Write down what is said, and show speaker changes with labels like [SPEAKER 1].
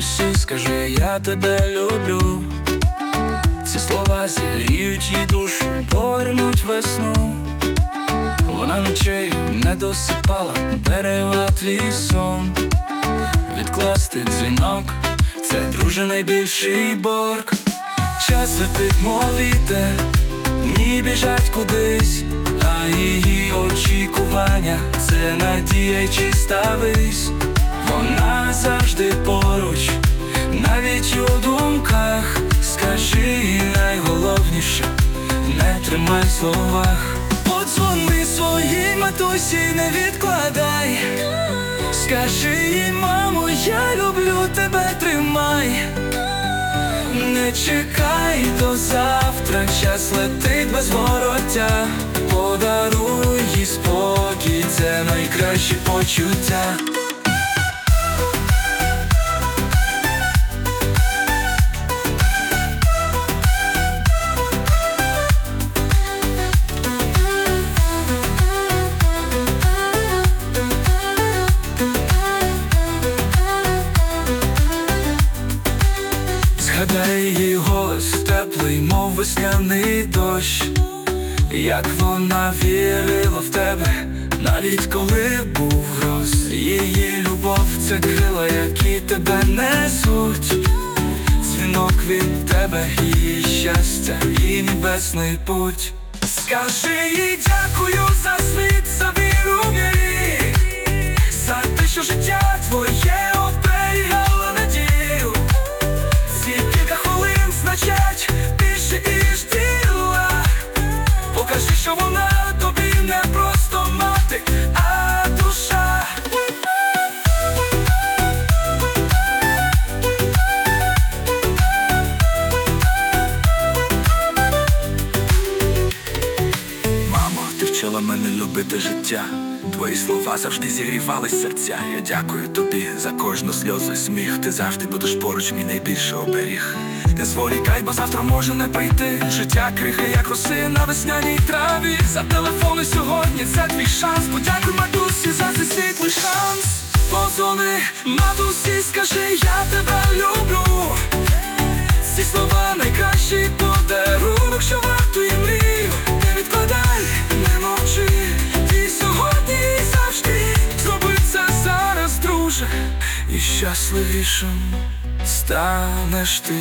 [SPEAKER 1] скажи, я тебе люблю. Ці слова зігріють її душу, повернуть весну. Вона ночей не досипала, берегла твій сон. Відкласти дзвінок, це друже найбільший борг. Час летить, мов вітер, дні біжать кудись, а її очікування це надія й чиста вись. Тримай в словах. Подзвони своїй матусі, не відкладай. Скажи їй, мамо, я люблю тебе, тримай. Не чекай до завтра, час летить без вороття. Подаруй їй спокій, це найкраще почуття. Згадай її голос теплий, мов весняний дощ, як вона вірила в тебе, навіть коли був гроз Її любов це крила, які тебе несуть. Дзвінок від тебе, її щастя, і небесний путь. Скажи їй дякую за світ, мене любити життя. Твої слова завжди зігрівали серця. Я дякую тобі за кожну сльозу і сміх. Ти завжди будеш поруч, мій найбільший оберіг. Не зволікай, бо завтра може не прийти. Життя крихе, як роси на весняній траві. За телефони сьогодні це твій шанс. Подякуй матусі за цей світлий шанс. Позвони, матусі, скажи, я тебе люблю. Ці слова найкращий І щасливішим станеш ти.